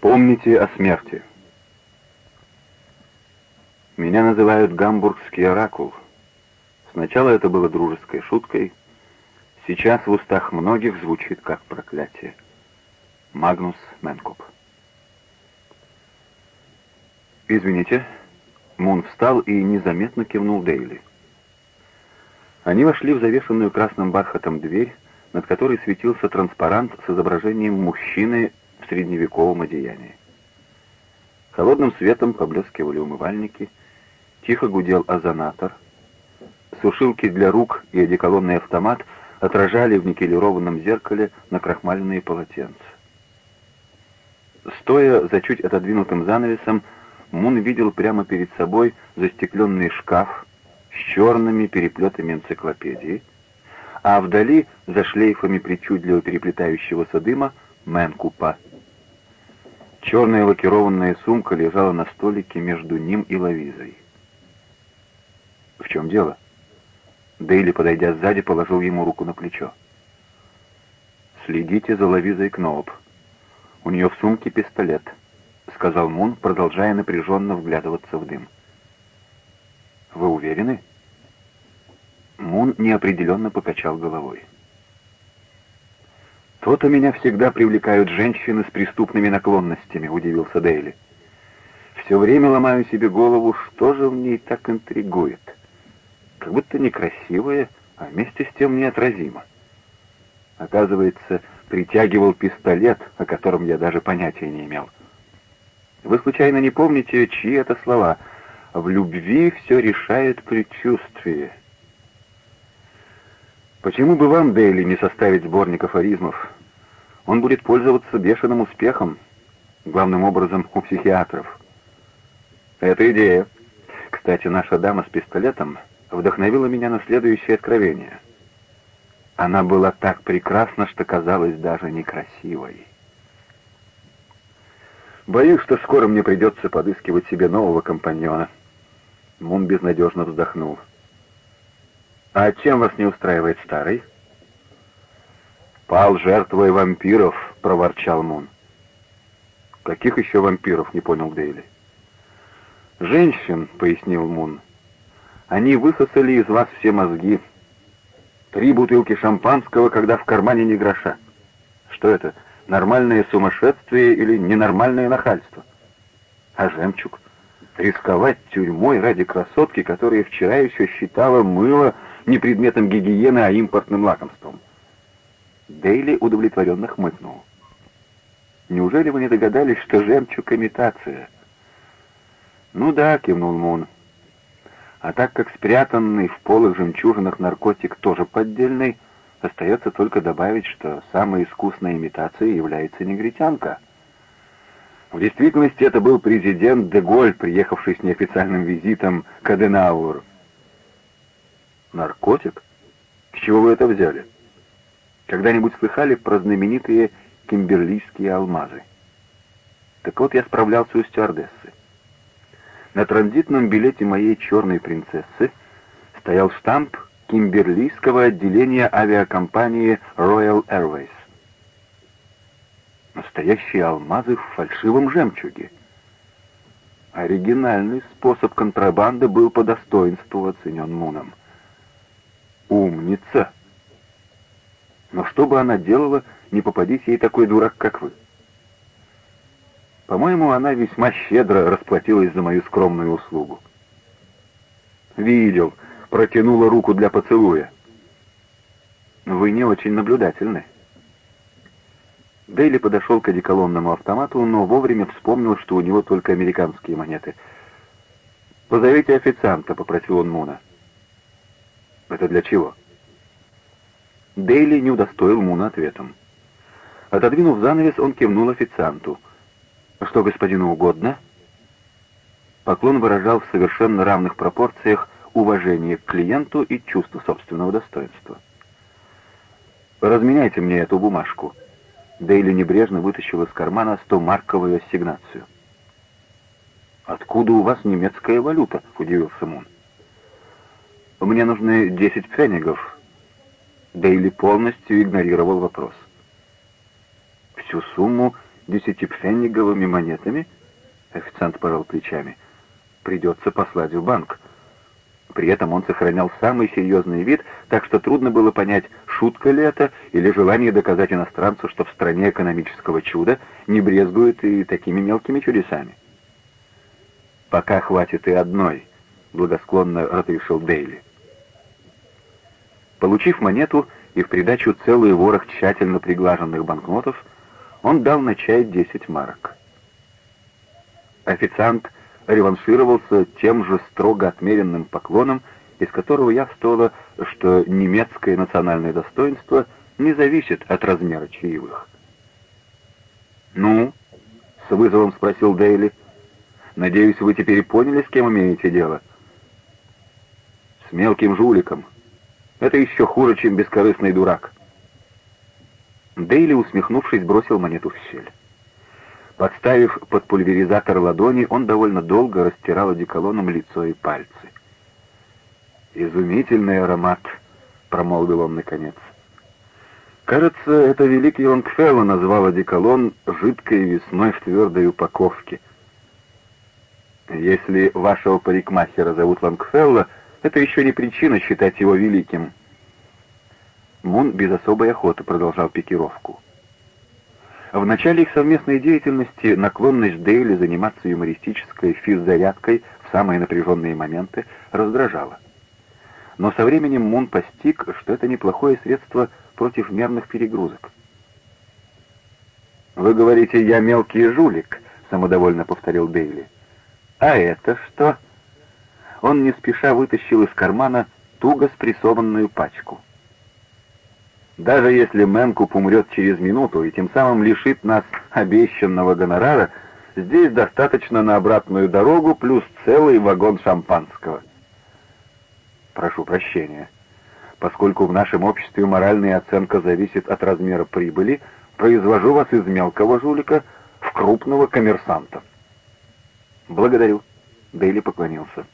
Помните о смерти. Меня называют гамбургский оракул. Сначала это было дружеской шуткой, сейчас в устах многих звучит как проклятие. Магнус Менкоп. «Извините». Мун встал и незаметно кивнул Дейли. Они вошли в завешенную красным бархатом дверь, над которой светился транспарант с изображением мужчины в средневековом одеянии. Холодным светом поблескивали умывальники, тихо гудел озонатор. Сушилки для рук и одеколонный автомат отражали в никелированном зеркале накрахмаленные полотенца. Стоя за чуть отодвинутым занавесом, Мун видел прямо перед собой застекленный шкаф с черными переплетами энциклопедии, а вдали, за шлейфами причудливо переплетающегося дыма, Мэнкупа. Черная лакированная сумка лежала на столике между ним и Лавизой. «В чем дело?» Дейли, подойдя сзади, положил ему руку на плечо. «Следите за Лавизой Кноуп. У нее в сумке пистолет», — сказал Мун, продолжая напряженно вглядываться в дым. «Вы уверены?» Мун неопределенно покачал головой. «То-то меня всегда привлекают женщины с преступными наклонностями», — удивился Дейли. «Все время ломаю себе голову, что же в ней так интригует. Как будто некрасивая, а вместе с тем неотразима. Оказывается, притягивал пистолет, о котором я даже понятия не имел. Вы случайно не помните, чьи это слова? В любви все решает предчувствие. Почему бы вам, Дейли, не составить сборник афоризмов? Он будет пользоваться бешеным успехом, главным образом у психиатров. Это идея. Кстати, наша дама с пистолетом вдохновила меня на следующее откровение. Она была так прекрасна, что казалась даже некрасивой. Боюсь, что скоро мне придется подыскивать себе нового компаньона. Мун безнадежно вздохнул. «А чем вас не устраивает старый?» «Пал жертвой вампиров», — проворчал Мун. «Каких еще вампиров?» — не понял Дейли. «Женщин», — пояснил Мун. «Они высосали из вас все мозги. Три бутылки шампанского, когда в кармане не гроша. Что это, нормальное сумасшествие или ненормальное нахальство? А жемчуг? Рисковать тюрьмой ради красотки, которая вчера еще считала мыло не предметом гигиены, а импортным лакомством. Дейли удовлетворенно хмыкнул. «Неужели вы не догадались, что жемчуг — имитация?» «Ну да», — кивнул Мун. «А так как спрятанный в полых жемчужинах наркотик тоже поддельный, остается только добавить, что самой искусной имитацией является негритянка». В действительности это был президент Деголь, приехавший с неофициальным визитом к Аденауэру. Наркотик? С чего вы это взяли? Когда-нибудь слыхали про знаменитые кимберлийские алмазы? Так вот, я справлялся у стюардессы. На транзитном билете моей черной принцессы стоял штамп кимберлийского отделения авиакомпании Royal Airways. Настоящие алмазы в фальшивом жемчуге. Оригинальный способ контрабанды был по достоинству оценен Муном. Умница! Но что бы она делала, не попадись ей такой дурак, как вы? По-моему, она весьма щедро расплатилась за мою скромную услугу. Видел, протянула руку для поцелуя. Вы не очень наблюдательны. Дейли подошел к одеколонному автомату, но вовремя вспомнил, что у него только американские монеты. «Позовите официанта», — попросил он Муна. «Это для чего?» Дейли не удостоил Муна ответом. Отодвинув занавес, он кивнул официанту. «Что господину угодно?» Поклон выражал в совершенно равных пропорциях уважение к клиенту и чувство собственного достоинства. «Разменяйте мне эту бумажку». Дейли небрежно вытащил из кармана стомарковую ассигнацию. «Откуда у вас немецкая валюта?» — удивился Мун. «Мне нужны десять пфенигов». Дейли полностью игнорировал вопрос. Всю сумму десятипфенниговыми монетами? Официант пожал плечами. Придется послать в банк. При этом он сохранял самый серьезный вид, так что трудно было понять, шутка ли это или желание доказать иностранцу, что в стране экономического чуда не брезгуют и такими мелкими чудесами. «Пока хватит и одной», — благосклонно разрешил Дейли. Получив монету и в придачу целый ворох тщательно приглаженных банкнотов, он дал на чай 10 марок. Официант реваншировался тем же строго отмеренным поклоном, из которого явствовало, что немецкое национальное достоинство не зависит от размера чаевых. «Ну?» — с вызовом спросил Дейли. «Надеюсь, вы теперь поняли, с кем имеете дело?» «С мелким жуликом. Это еще хуже, чем бескорыстный дурак». Дейли, усмехнувшись, бросил монету в щель. Подставив под пульверизатор ладони, он довольно долго растирал одеколоном лицо и пальцы. «Изумительный аромат», — промолвил он наконец. «Кажется, это великий Лонгфелло назвал одеколон жидкой весной в твердой упаковке. Если вашего парикмахера зовут Лонгфелло, это еще не причина считать его великим». Мун без особой охоты продолжал пикировку. В начале их совместной деятельности наклонность Дейли заниматься юмористической физзарядкой в самые напряженные моменты раздражала. Но со временем Мун постиг, что это неплохое средство против мерных перегрузок. «Вы говорите, я мелкий жулик», — самодовольно повторил Дейли. «А это что?» Он не спеша вытащил из кармана туго спрессованную пачку. Даже если Мэнкуп умрет через минуту и тем самым лишит нас обещанного гонорара, здесь достаточно на обратную дорогу плюс целый вагон шампанского. Прошу прощения. Поскольку в нашем обществе моральная оценка зависит от размера прибыли, произвожу вас из мелкого жулика в крупного коммерсанта. Благодарю. Дейли поклонился.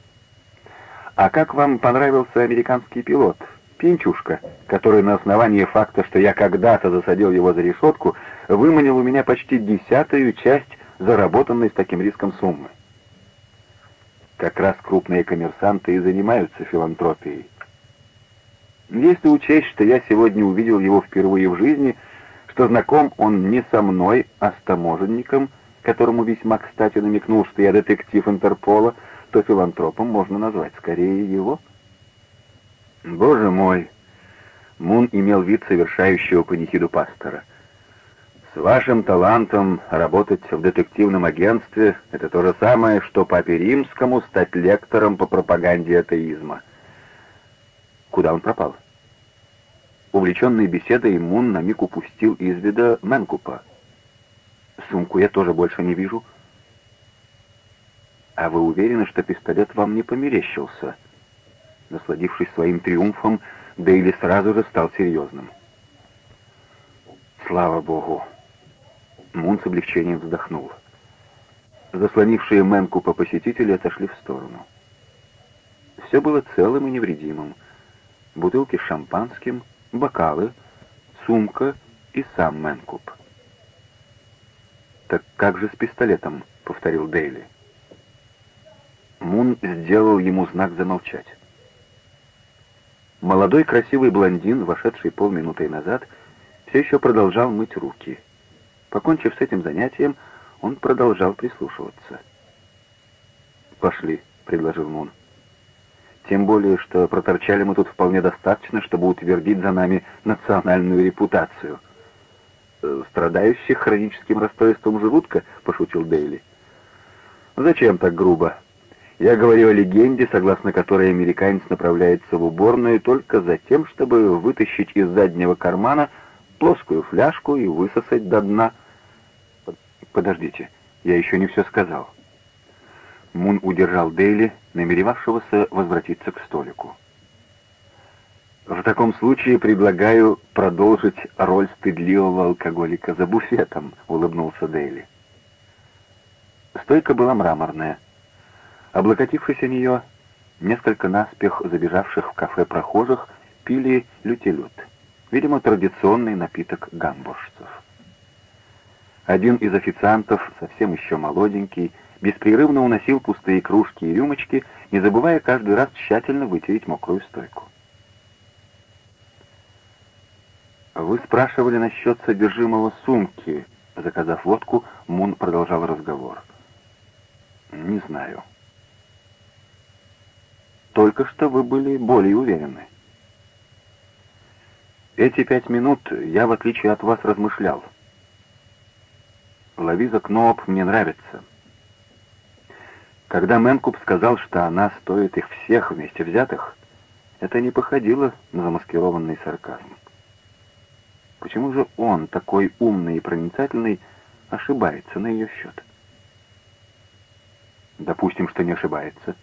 А как вам понравился американский пилот? Пинчушка, который на основании факта, что я когда-то засадил его за решетку, выманил у меня почти десятую часть заработанной с таким риском суммы. Как раз крупные коммерсанты и занимаются филантропией. Если учесть, что я сегодня увидел его впервые в жизни, что знаком он не со мной, а с таможенником, которому весьма кстати намекнул, что я детектив Интерпола, то филантропом можно назвать скорее его. Боже мой! Мун имел вид совершающего панихиду пастора. С вашим талантом работать в детективном агентстве — это то же самое, что папе римскому стать лектором по пропаганде атеизма. Куда он пропал? Увлеченный беседой, Мун на миг упустил из вида Мэнкупа. Сумку я тоже больше не вижу. А вы уверены, что пистолет вам не померещился? — Насладившись своим триумфом, Дейли сразу же стал серьезным. «Слава Богу!» Мун с облегчением вздохнул. Заслонившие Мэнку по посетители отошли в сторону. Все было целым и невредимым. Бутылки с шампанским, бокалы, сумка и сам Мэнкуп. «Так как же с пистолетом?» — повторил Дейли. Мун сделал ему знак замолчать. Молодой красивый блондин, вошедший полминуты назад, все еще продолжал мыть руки. Покончив с этим занятием, он продолжал прислушиваться. «Пошли», — предложил Мун. «Тем более, что проторчали мы тут вполне достаточно, чтобы утвердить за нами национальную репутацию». «Э, «Страдающих хроническим расстройством желудка?» — пошутил Дейли. «Зачем так грубо?» Я говорю о легенде, согласно которой американец направляется в уборную только за тем, чтобы вытащить из заднего кармана плоскую фляжку и высосать до дна. Подождите, я еще не все сказал. Мун удержал Дейли, намеревавшегося возвратиться к столику. В таком случае предлагаю продолжить роль стыдливого алкоголика за буфетом, улыбнулся Дейли. Стойка была мраморная. Облокотившись о нее, несколько наспех забежавших в кафе прохожих пили лютилют, видимо, традиционный напиток гамбуржцев. Один из официантов, совсем еще молоденький, беспрерывно уносил пустые кружки и рюмочки, не забывая каждый раз тщательно вытереть мокрую стойку. «Вы спрашивали насчет содержимого сумки», — заказав водку, Мун продолжал разговор. «Не знаю». «Только что вы были более уверены». «Эти пять минут я, в отличие от вас, размышлял». Лавиза Кнооп мне нравится. Когда Мэнкуп сказал, что она стоит их всех вместе взятых, это не походило на замаскированный сарказм. Почему же он, такой умный и проницательный, ошибается на ее счет? Допустим, что не ошибается.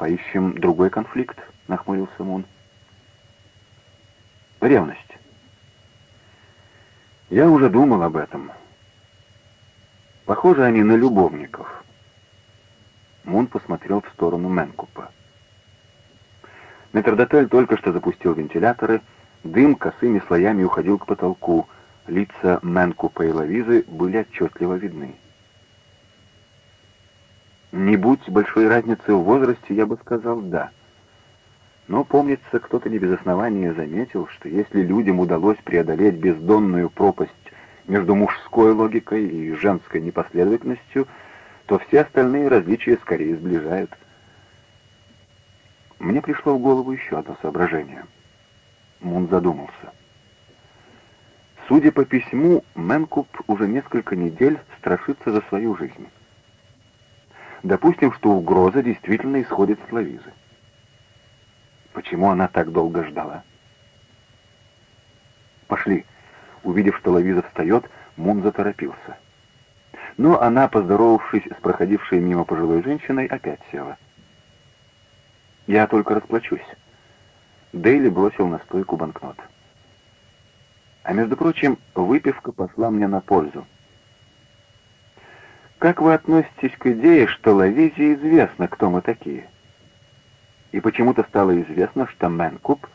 Поищем другой конфликт, нахмурился Мун. Ревность. Я уже думал об этом. Похожи они на любовников. Мун посмотрел в сторону Менкупа. Метрдотель только что запустил вентиляторы, дым косыми слоями уходил к потолку, лица Менкупа и Лавизы были отчетливо видны. Не будь большой разницы в возрасте, я бы сказал «да». Но, помнится, кто-то не без основания заметил, что если людям удалось преодолеть бездонную пропасть между мужской логикой и женской непоследовательностью, то все остальные различия скорее сближают. Мне пришло в голову еще одно соображение. Мун задумался. Судя по письму, Мэнкуп уже несколько недель страшится за свою жизнь. Допустим, что угроза действительно исходит с Лавизы. Почему она так долго ждала? «Пошли». Увидев, что Лавиза встает, Мун заторопился. Но она, поздоровавшись с проходившей мимо пожилой женщиной, опять села. «Я только расплачусь». Дейли бросил на стойку банкнот. А между прочим, выпивка пошла мне на пользу. Как вы относитесь к идее, что Лавизе известно, кто мы такие?» и почему-то стало известно, что Мэнкуп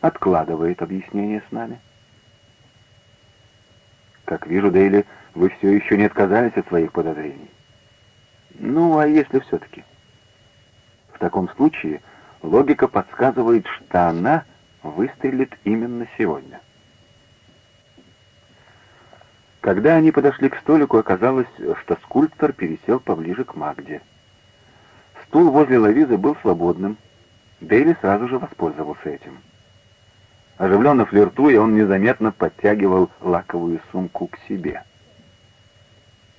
откладывает объяснение с нами. Как вижу, Дейли, вы все еще не отказались от своих подозрений. Ну, а если все-таки? В таком случае логика подсказывает, что она выстрелит именно сегодня. Когда они подошли к столику, оказалось, что скульптор пересел поближе к Магде. Стул возле Лавизы был свободным, Дейли сразу же воспользовался этим. Оживленно флиртуя, он незаметно подтягивал лаковую сумку к себе.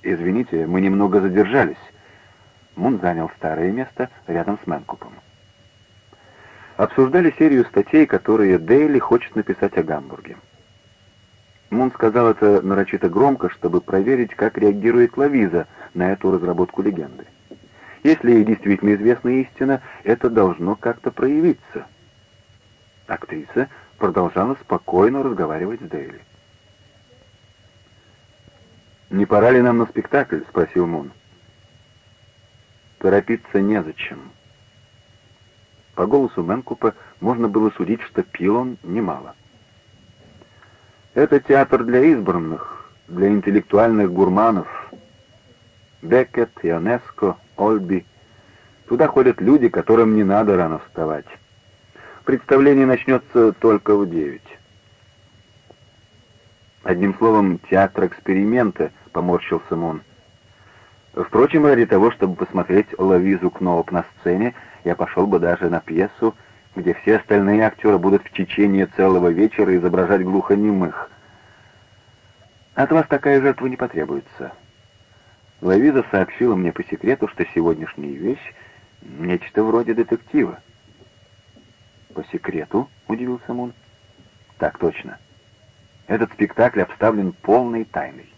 «Извините, мы немного задержались». Мун занял старое место рядом с Мэнкупом. Обсуждали серию статей, которые Дейли хочет написать о Гамбурге. Мун сказал это нарочито громко, чтобы проверить, как реагирует Лавиза на эту разработку легенды. Если ей действительно известна истина, это должно как-то проявиться. Актриса продолжала спокойно разговаривать с Дейли. «Не пора ли нам на спектакль?» — спросил Мун. «Торопиться незачем». По голосу Мэнкупа можно было судить, что пил он немало. «Это театр для избранных, для интеллектуальных гурманов. Беккет, Ионеско, Ольби. Туда ходят люди, которым не надо рано вставать. Представление начнется только в девять. Одним словом, театр эксперимента, поморщился Мон. Впрочем, ради того, чтобы посмотреть Лавизу Кнооп на сцене, я пошел бы даже на пьесу, где все остальные актеры будут в течение целого вечера изображать глухонемых. От вас такая жертва не потребуется. Лавиза сообщила мне по секрету, что сегодняшняя вещь — нечто вроде детектива. «По секрету?» — удивился Мун. «Так точно. Этот спектакль обставлен полной тайной.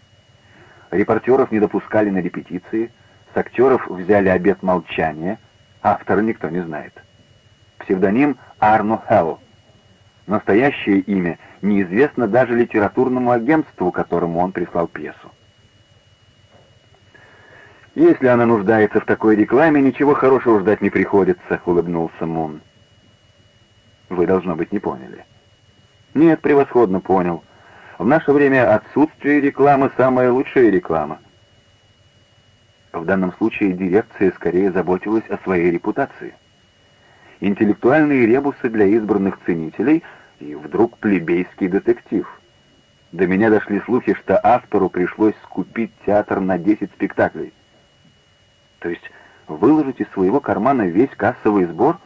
Репортеров не допускали на репетиции, с актеров взяли обет молчания, автора никто не знает. Псевдоним Арно Хелл. Настоящее имя неизвестно даже литературному агентству, которому он прислал пьесу. «Если она нуждается в такой рекламе, ничего хорошего ждать не приходится», — улыбнулся Мун. «Вы, должно быть, не поняли». «Нет, превосходно понял. В наше время отсутствие рекламы — самая лучшая реклама. В данном случае дирекция скорее заботилась о своей репутации. Интеллектуальные ребусы для избранных ценителей и вдруг плебейский детектив. До меня дошли слухи, что автору пришлось скупить театр на 10 спектаклей. То есть выложить из своего кармана весь кассовый сбор?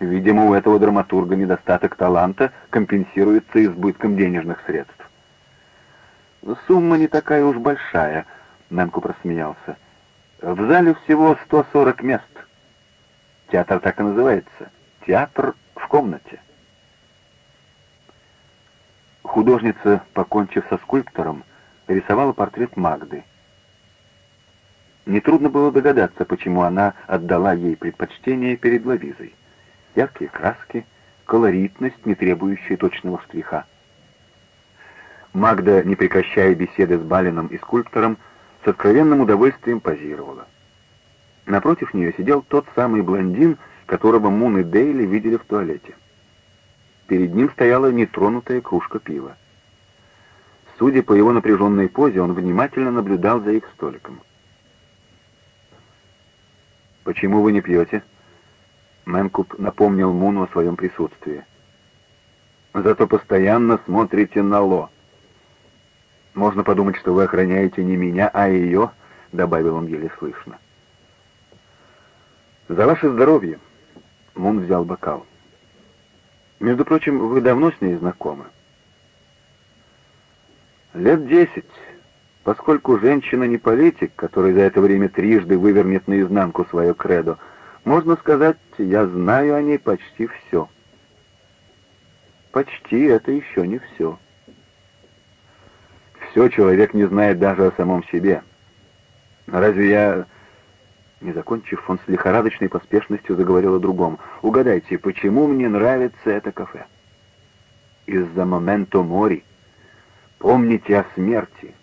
Видимо, у этого драматурга недостаток таланта компенсируется избытком денежных средств. «Сумма не такая уж большая», — Нанку просмеялся. В зале всего 140 мест. Театр так и называется. Театр в комнате. Художница, покончив со скульптором, рисовала портрет Магды. Нетрудно было догадаться, почему она отдала ей предпочтение перед Лавизой. Яркие краски, колоритность, не требующая точного штриха. Магда, не прекращая беседы с Балином и скульптором, с откровенным удовольствием позировала. Напротив нее сидел тот самый блондин, которого Мун и Дейли видели в туалете. Перед ним стояла нетронутая кружка пива. Судя по его напряженной позе, он внимательно наблюдал за их столиком. «Почему вы не пьете?» Мэнкуп напомнил Муну о своем присутствии. «Зато постоянно смотрите на Ло», «Можно подумать, что вы охраняете не меня, а ее», — добавил он еле слышно. «За ваше здоровье!» — Мун взял бокал. «Между прочим, вы давно с ней знакомы?» «Лет десять, поскольку женщина не политик, который за это время трижды вывернет наизнанку свое кредо, можно сказать, я знаю о ней почти все». «Почти это еще не все» все человек не знает даже о самом себе. Разве я...» Не закончив, он с лихорадочной поспешностью заговорил о другом. «Угадайте, почему мне нравится это кафе?» «Из-за моменто мори. Помните о смерти».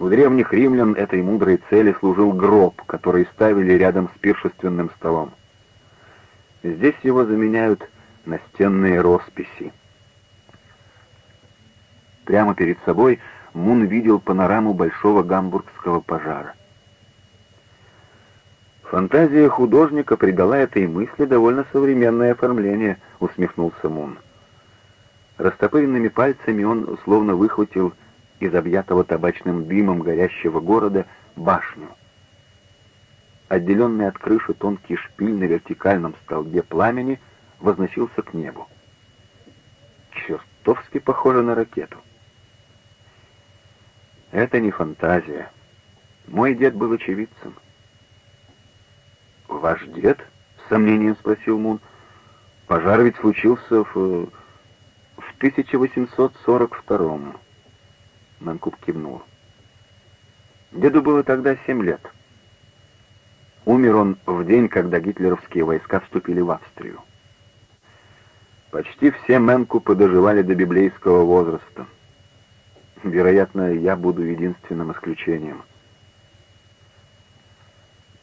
У древних римлян этой мудрой цели служил гроб, который ставили рядом с пиршественным столом. Здесь его заменяют настенные росписи. Прямо перед собой Мун видел панораму большого гамбургского пожара. «Фантазия художника придала этой мысли довольно современное оформление», — усмехнулся Мун. Растопыренными пальцами он словно выхватил из объятого табачным дымом горящего города башню. Отделенный от крыши тонкий шпиль на вертикальном столбе пламени возносился к небу. Чертовски похоже на ракету. Это не фантазия. Мой дед был очевидцем. «Ваш дед?» — с сомнением спросил Мун. «Пожар ведь случился в... в 1842-м». Манкуб кивнул. Деду было тогда семь лет. Умер он в день, когда гитлеровские войска вступили в Австрию. Почти все Мэнкупы доживали до библейского возраста. Вероятно, я буду единственным исключением.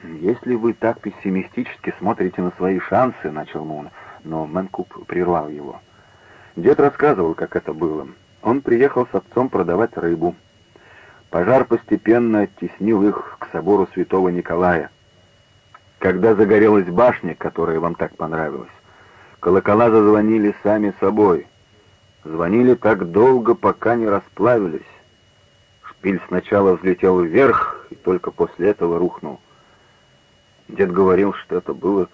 «Если вы так пессимистически смотрите на свои шансы», — начал Мун, но Мэнкуп прервал его. Дед рассказывал, как это было. Он приехал с отцом продавать рыбу. Пожар постепенно оттеснил их к собору святого Николая. Когда загорелась башня, которая вам так понравилась, колокола зазвонили сами собой. Звонили так долго, пока не расплавились. Шпиль сначала взлетел вверх, и только после этого рухнул. Дед говорил, что это было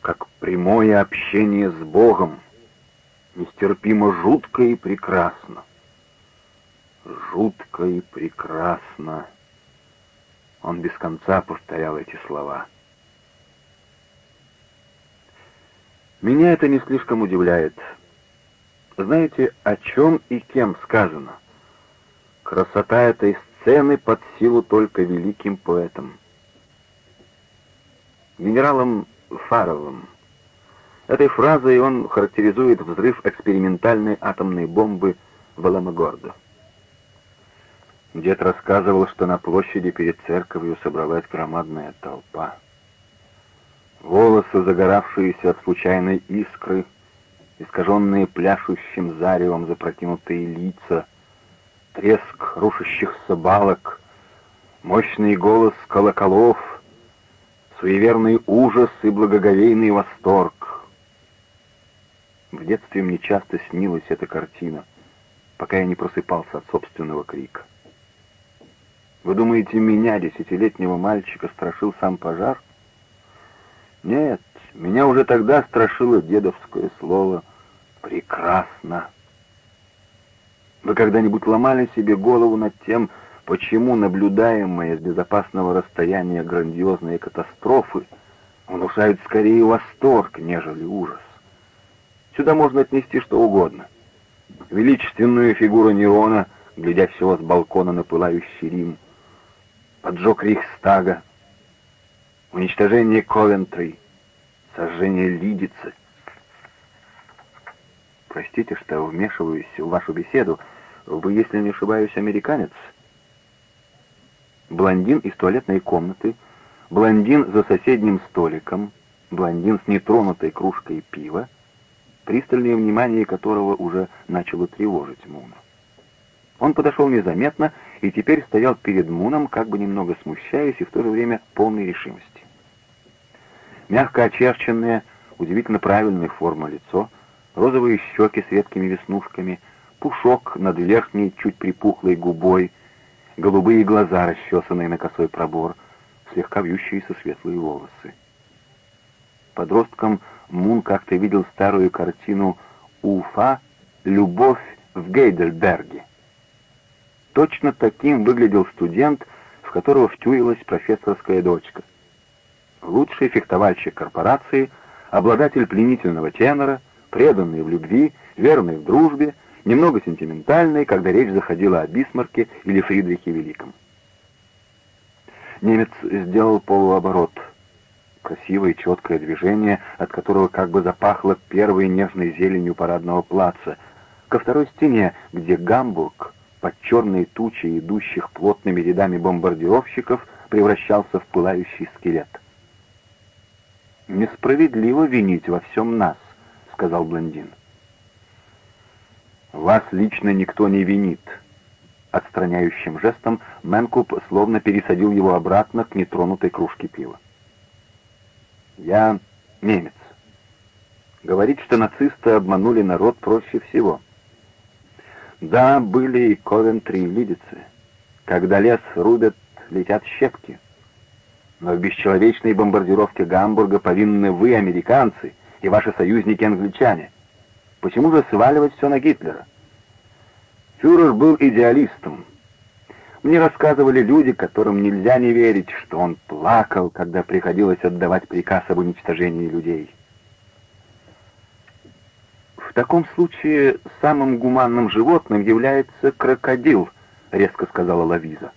как прямое общение с Богом, нестерпимо жутко и прекрасно. Жутко и прекрасно. Он без конца повторял эти слова. Меня это не слишком удивляет. Знаете, о чем и кем сказано? Красота этой сцены под силу только великим поэтам. Генералом Фаровым. Этой фразой он характеризует взрыв экспериментальной атомной бомбы в Аламогордо. Дед рассказывал, что на площади перед церковью собралась громадная толпа. Волосы, загоравшиеся от случайной искры, искаженные пляшущим заревом запрокинутые лица, треск рушащихся балок, мощный голос колоколов, суеверный ужас и благоговейный восторг. В детстве мне часто снилась эта картина, пока я не просыпался от собственного крика. Вы думаете, меня, десятилетнего мальчика, страшил сам пожар? Нет, меня уже тогда страшило дедовское слово «прекрасно». Вы когда-нибудь ломали себе голову над тем, почему наблюдаемые с безопасного расстояния грандиозные катастрофы внушают скорее восторг, нежели ужас? Сюда можно отнести что угодно. Величественную фигуру Нерона, глядящего с балкона на пылающий Рим, поджог Рейхстага, уничтожение Ковентри, сожжение Лидицы. Простите, что вмешиваюсь в вашу беседу. Вы, если не ошибаюсь, американец? Блондин из туалетной комнаты, блондин за соседним столиком, блондин с нетронутой кружкой пива, пристальное внимание которого уже начало тревожить Муна. Он подошел незаметно и теперь стоял перед Муном, как бы немного смущаясь и в то же время полной решимости. Мягко очерченное, удивительно правильной формы лицо, розовые щеки с редкими веснушками, пушок над верхней, чуть припухлой губой, голубые глаза, расчесанные на косой пробор, слегка вьющиеся светлые волосы. Подростком Мун как-то видел старую картину «Уфа. Любовь в Гейдельберге». Точно таким выглядел студент, в которого втюилась профессорская дочка. Лучший фехтовальщик корпорации, обладатель пленительного тенора, преданный в любви, верный в дружбе, немного сентиментальный, когда речь заходила о Бисмарке или Фридрихе Великом. Немец сделал полуоборот. Красивое четкое движение, от которого как бы запахло первой нежной зеленью парадного плаца, ко второй стене, где Гамбург под черной тучей идущих плотными рядами бомбардировщиков превращался в пылающий скелет. «Несправедливо винить во всем нас», — сказал блондин. «Вас лично никто не винит». Отстраняющим жестом Мэнкуп словно пересадил его обратно к нетронутой кружке пива. «Я немец. Говорить, что нацисты обманули народ проще всего». Да, были и Ковентри, и Лидицы. Когда лес рубят, летят щепки. Но в бесчеловечной бомбардировке Гамбурга повинны вы, американцы, и ваши союзники-англичане. Почему же сваливать все на Гитлера? Фюрер был идеалистом. Мне рассказывали люди, которым нельзя не верить, что он плакал, когда приходилось отдавать приказ об уничтожении людей. «В таком случае самым гуманным животным является крокодил», — резко сказала Лавиза.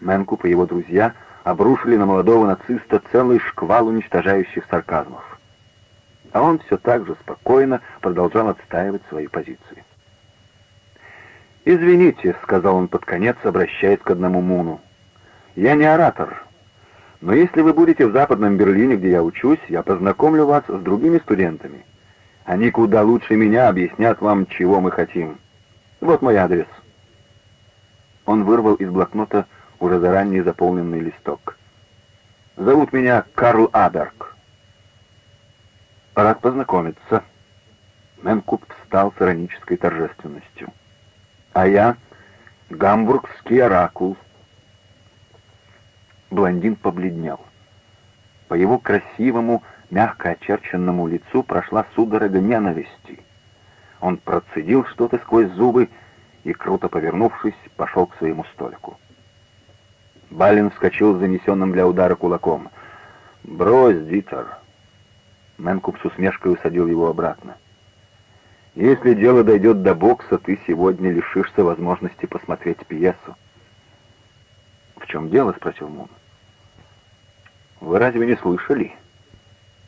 Мэнкуп и его друзья обрушили на молодого нациста целый шквал уничтожающих сарказмов. А он все так же спокойно продолжал отстаивать свои позиции. «Извините», — сказал он под конец, обращаясь к одному Муну. «Я не оратор, но если вы будете в Западном Берлине, где я учусь, я познакомлю вас с другими студентами. Они куда лучше меня объяснят вам, чего мы хотим. Вот мой адрес». Он вырвал из блокнота уже заранее заполненный листок. «Зовут меня Карл Аберг». «Рад познакомиться». Мэнкуп встал с иронической торжественностью. «А я — гамбургский оракул». Блондин побледнел. По его красивому, мягко очерченному лицу прошла судорога ненависти. Он процедил что-то сквозь зубы и, круто повернувшись, пошел к своему столику. Балин вскочил с занесенным для удара кулаком. «Брось, Дитер!» Мэнкуп с усмешкой усадил его обратно. «Если дело дойдет до бокса, ты сегодня лишишься возможности посмотреть пьесу». «В чем дело?» — спросил Мун. «Вы разве не слышали?»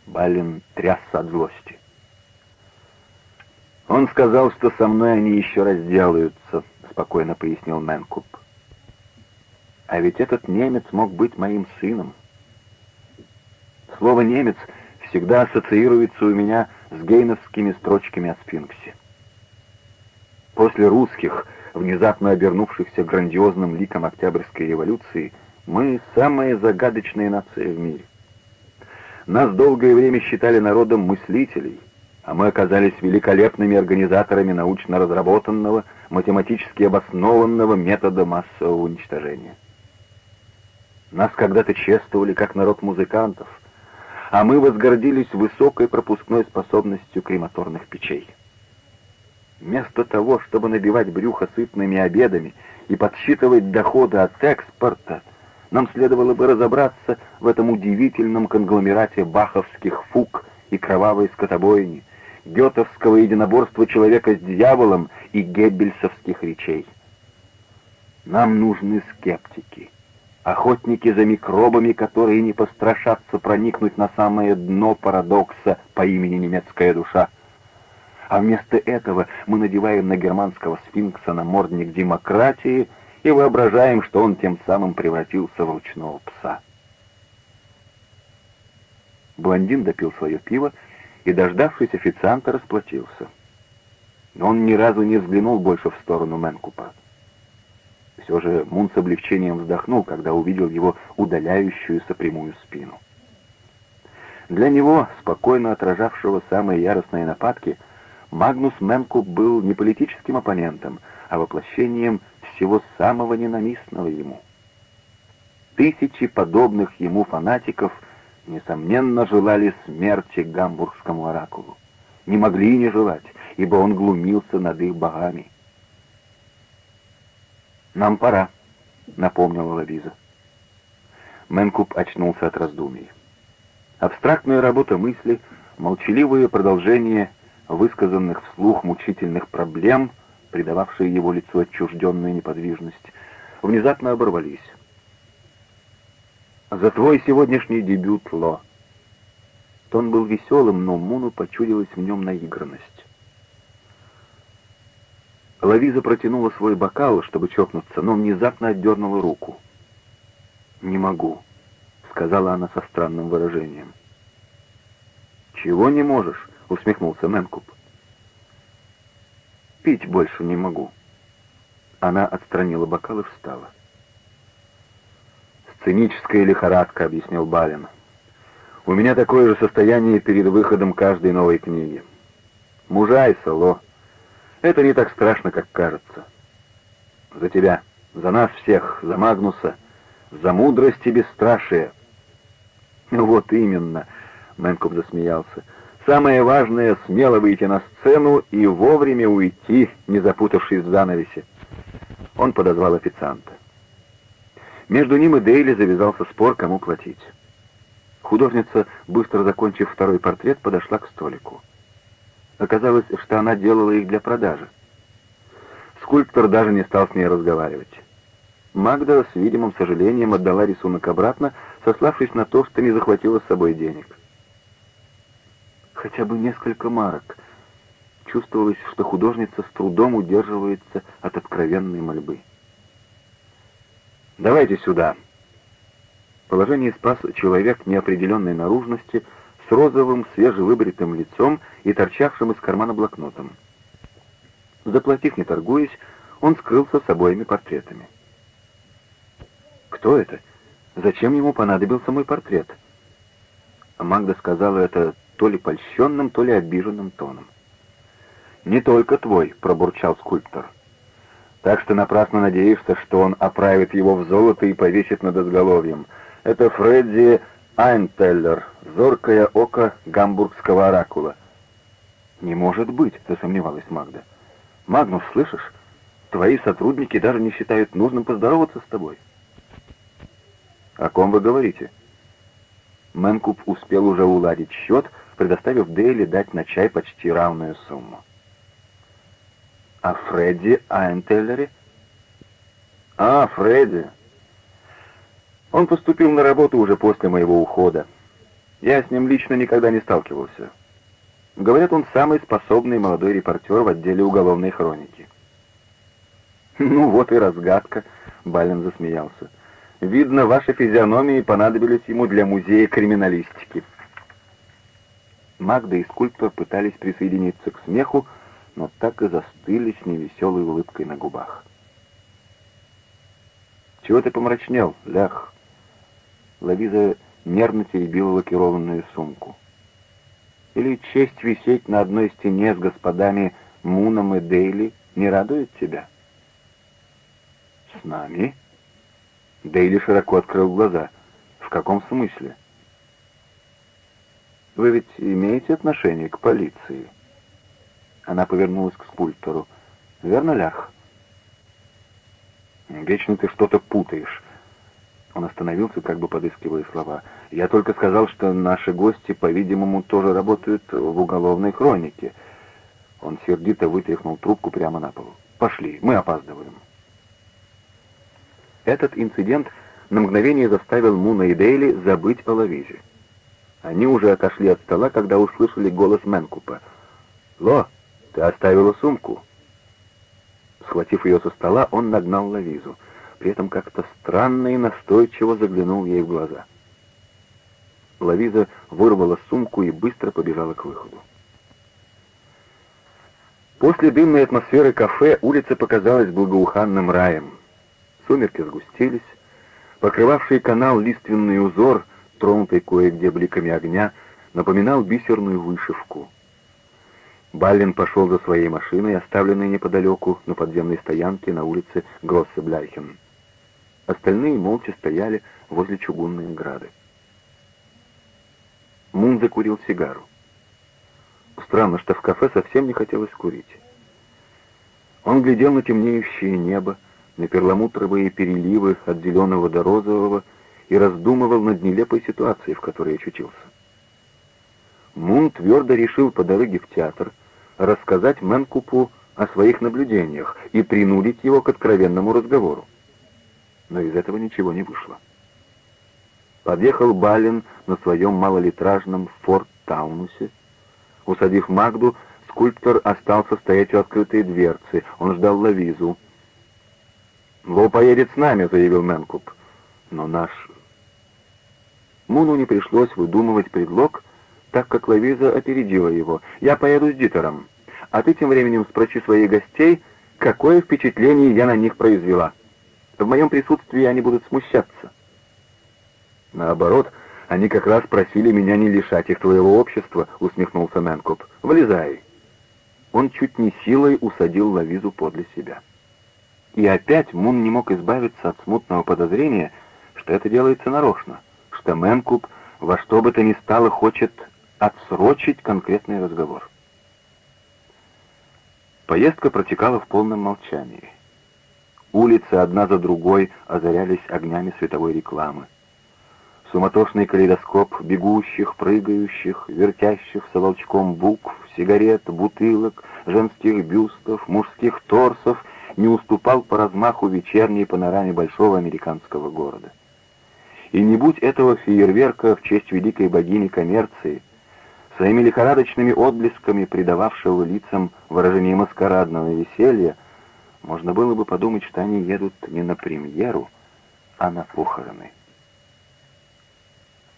Балин трясся от злости. «Он сказал, что со мной они еще разделаются», — спокойно пояснил Мэнкуп. «А ведь этот немец мог быть моим сыном». Слово «немец» всегда ассоциируется у меня с гейновскими строчками о сфинксе. После русских, внезапно обернувшихся грандиозным ликом Октябрьской революции, мы самая загадочная нация в мире. Нас долгое время считали народом мыслителей, а мы оказались великолепными организаторами научно разработанного, математически обоснованного метода массового уничтожения. Нас когда-то чествовали как народ музыкантов, а мы возгордились высокой пропускной способностью крематорных печей. Вместо того, чтобы набивать брюхо сытными обедами и подсчитывать доходы от экспорта, нам следовало бы разобраться в этом удивительном конгломерате баховских фуг и кровавой скотобойни, гетовского единоборства человека с дьяволом и геббельсовских речей. Нам нужны скептики, охотники за микробами, которые не пострашатся проникнуть на самое дно парадокса по имени немецкая душа — а вместо этого мы надеваем на германского сфинкса намордник демократии и воображаем, что он тем самым превратился в ручного пса. Блондин допил свое пиво и, дождавшись официанта, расплатился. Но он ни разу не взглянул больше в сторону Менкупа. Все же Мун с облегчением вздохнул, когда увидел его удаляющуюся прямую спину. Для него, спокойно отражавшего самые яростные нападки, Магнус Менкуп был не политическим оппонентом, а воплощением всего самого ненавистного ему. Тысячи подобных ему фанатиков, несомненно, желали смерти гамбургскому оракулу. Не могли не желать, ибо он глумился над их богами. «Нам пора», — напомнила Лавиза. Менкуп очнулся от раздумий. Абстрактная работа мысли, молчаливое продолжение — высказанных вслух мучительных проблем, придававшие его лицу отчужденную неподвижность, внезапно оборвались. «За твой сегодняшний дебют, Ло!» Тон был веселым, но Муну почудилась в нем наигранность. Лавиза протянула свой бокал, чтобы чокнуться, но внезапно отдернула руку. «Не могу», — сказала она со странным выражением. «Чего не можешь?» — усмехнулся Мэнкуп. «Пить больше не могу». Она отстранила бокал и встала. «Сценическая лихорадка», — объяснил Балин. «У меня такое же состояние перед выходом каждой новой книги. Мужайся, Ло. Это не так страшно, как кажется. За тебя, за нас всех, за Магнуса, за мудрость и бесстрашие». «Вот именно», — Мэнкуп засмеялся, — Самое важное — смело выйти на сцену и вовремя уйти, не запутавшись в занавесе. Он подозвал официанта. Между ним и Дейли завязался спор, кому платить. Художница, быстро закончив второй портрет, подошла к столику. Оказалось, что она делала их для продажи. Скульптор даже не стал с ней разговаривать. Магда с видимым сожалением отдала рисунок обратно, сославшись на то, что не захватила с собой денег хотя бы несколько марок. Чувствовалось, что художница с трудом удерживается от откровенной мольбы. «Давайте сюда!» Положение спас человек неопределенной наружности с розовым свежевыбритым лицом и торчавшим из кармана блокнотом. Заплатив, не торгуясь, он скрылся с обоими портретами. «Кто это? Зачем ему понадобился мой портрет?» Магда сказала это то ли польщенным, то ли обиженным тоном. «Не только твой», — пробурчал скульптор. «Так что напрасно надеешься, что он оправит его в золото и повесит над изголовьем. Это Фредди Айнтеллер, зоркое око гамбургского оракула». «Не может быть», — засомневалась Магда. «Магнус, слышишь? Твои сотрудники даже не считают нужным поздороваться с тобой». «О ком вы говорите?» Мэнкуп успел уже уладить счет, предоставив Дейли дать на чай почти равную сумму. «А Фредди Айнтеллере?» «А, Фредди!» Он поступил на работу уже после моего ухода. Я с ним лично никогда не сталкивался. Говорят, он самый способный молодой репортер в отделе уголовной хроники. «Ну вот и разгадка», — Балин засмеялся. «Видно, ваши физиономии понадобились ему для музея криминалистики». Магда и скульптор пытались присоединиться к смеху, но так и застыли с невеселой улыбкой на губах. «Чего ты помрачнел, лях?» Лавиза нервно теребила лакированную сумку. «Или честь висеть на одной стене с господами Муном и Дейли не радует тебя?» «С нами?» Дейли широко открыл глаза. «В каком смысле?» «Вы ведь имеете отношение к полиции?» Она повернулась к скульптору. «Верно, Лях?» «Вечно ты что-то путаешь». Он остановился, как бы подыскивая слова. «Я только сказал, что наши гости, по-видимому, тоже работают в уголовной хронике». Он сердито вытряхнул трубку прямо на пол. «Пошли, мы опаздываем». Этот инцидент на мгновение заставил Муна и Дейли забыть о Лавизе. Они уже отошли от стола, когда услышали голос Менкупа. «Ло, ты оставила сумку!» Схватив ее со стола, он нагнал Лавизу. При этом как-то странно и настойчиво заглянул ей в глаза. Лавиза вырвала сумку и быстро побежала к выходу. После дымной атмосферы кафе улица показалась благоуханным раем. Сумерки сгустились, покрывавший канал лиственный узор, тронутый кое-где бликами огня, напоминал бисерную вышивку. Баллин пошел за своей машиной, оставленной неподалеку на подземной стоянке на улице Гроссебляйхен. Остальные молча стояли возле чугунной ограды. Мун закурил сигару. Странно, что в кафе совсем не хотелось курить. Он глядел на темнеющее небо, на перламутровые переливы от зеленого до розового и раздумывал над нелепой ситуацией, в которой очутился. Мун твердо решил по дороге в театр — рассказать Мэнкупу о своих наблюдениях и принудить его к откровенному разговору. Но из этого ничего не вышло. Подъехал Балин на своем малолитражном Форт Таунусе. Усадив Магду, скульптор остался стоять у открытой дверцы. Он ждал Лавизу. «Ло поедет с нами», — заявил Мэнкуп. «Но наш...» Муну не пришлось выдумывать предлог, так как Лавиза опередила его. «Я поеду с Дитером, а ты тем временем спроси своих гостей, какое впечатление я на них произвела. В моем присутствии они будут смущаться». «Наоборот, они как раз просили меня не лишать их твоего общества», — усмехнулся Мэнкоп. «Влезай». Он чуть не силой усадил Лавизу подле себя. И опять Мун не мог избавиться от смутного подозрения, что это делается нарочно, что Мэнкуб во что бы то ни стало хочет отсрочить конкретный разговор. Поездка протекала в полном молчании. Улицы одна за другой озарялись огнями световой рекламы. Суматошный калейдоскоп бегущих, прыгающих, вертящихся волчком букв, сигарет, бутылок, женских бюстов, мужских торсов не уступал по размаху вечерней панораме большого американского города. И не будь этого фейерверка в честь великой богини коммерции — своими лихорадочными отблесками, придававшего лицам выражение маскарадного веселья, можно было бы подумать, что они едут не на премьеру, а на похороны.